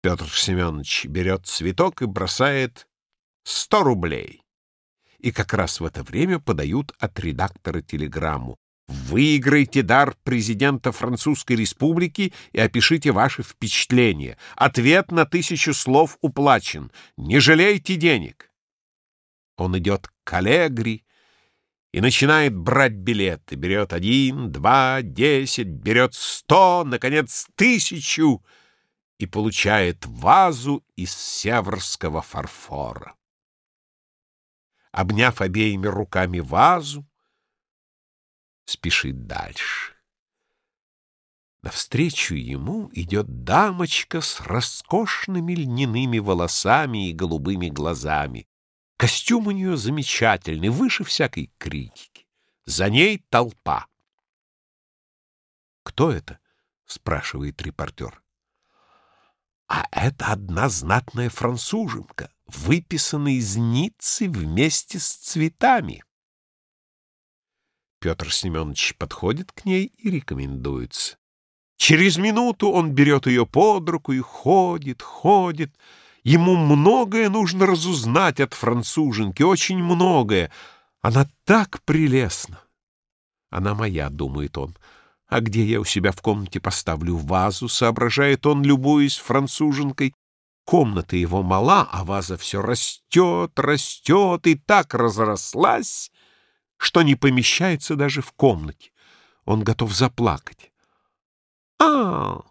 Петр Семенович берет цветок и бросает сто рублей. И как раз в это время подают от редактора телеграмму. Выиграйте дар президента Французской Республики и опишите ваши впечатления. Ответ на тысячу слов уплачен. Не жалейте денег. Он идет к Аллегри и начинает брать билеты. Берет один, два, десять, берет сто, наконец, тысячу и получает вазу из северского фарфора. Обняв обеими руками вазу, спешит дальше. Навстречу ему идет дамочка с роскошными льняными волосами и голубыми глазами. Костюм у нее замечательный, выше всякой критики. За ней толпа. «Кто это?» — спрашивает репортер. «А это одна знатная француженка, выписанная из Ниццы вместе с цветами». Петр Семенович подходит к ней и рекомендуется. Через минуту он берет ее под руку и ходит, ходит. Ему многое нужно разузнать от француженки, очень многое. Она так прелестна. Она моя, думает он. А где я у себя в комнате поставлю вазу, соображает он, любуясь француженкой. Комната его мала, а ваза все растет, растет и так разрослась, что не помещается даже в комнате. Он готов заплакать. «А,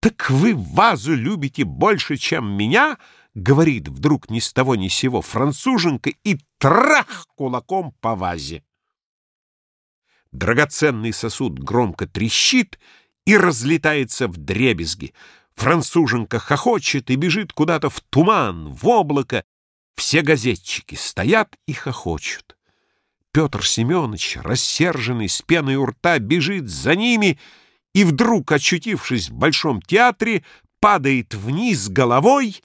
так вы вазу любите больше, чем меня?» — говорит вдруг ни с того ни сего француженка и трах кулаком по вазе. Драгоценный сосуд громко трещит и разлетается в дребезги. Француженка хохочет и бежит куда-то в туман, в облако. Все газетчики стоят и хохочут. Петр Семенович, рассерженный, с пеной у рта, бежит за ними и вдруг, очутившись в Большом театре, падает вниз головой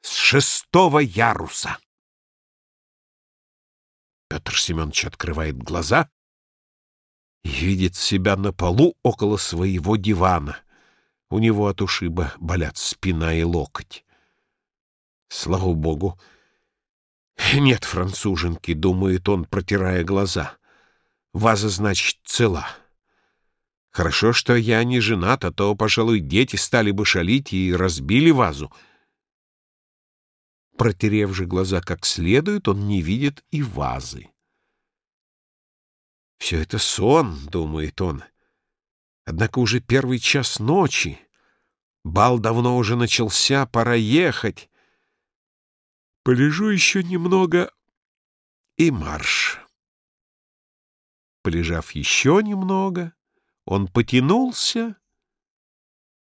с шестого яруса. Петр Семенович открывает глаза видит себя на полу около своего дивана. У него от ушиба болят спина и локоть. Слава богу, нет француженки, думает он, протирая глаза. Ваза, значит, цела. Хорошо, что я не женат, а то, пожалуй, дети стали бы шалить и разбили вазу. Протерев же глаза как следует, он не видит и вазы. Все это сон, думает он. Однако уже первый час ночи. Бал давно уже начался, пора ехать. Полежу еще немного и марш. Полежав еще немного, он потянулся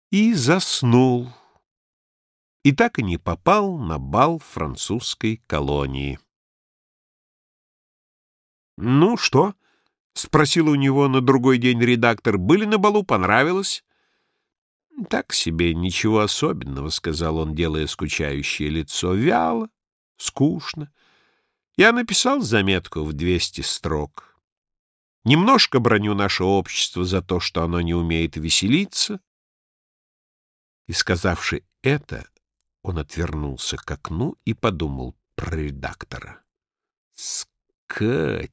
и заснул, и так и не попал на бал французской колонии. «Ну что?» — спросил у него на другой день редактор. «Были на балу? Понравилось?» «Так себе, ничего особенного», — сказал он, делая скучающее лицо. «Вяло, скучно. Я написал заметку в 200 строк. Немножко броню наше общество за то, что оно не умеет веселиться. И, сказавши это, он отвернулся к окну и подумал про редактора. Скотина!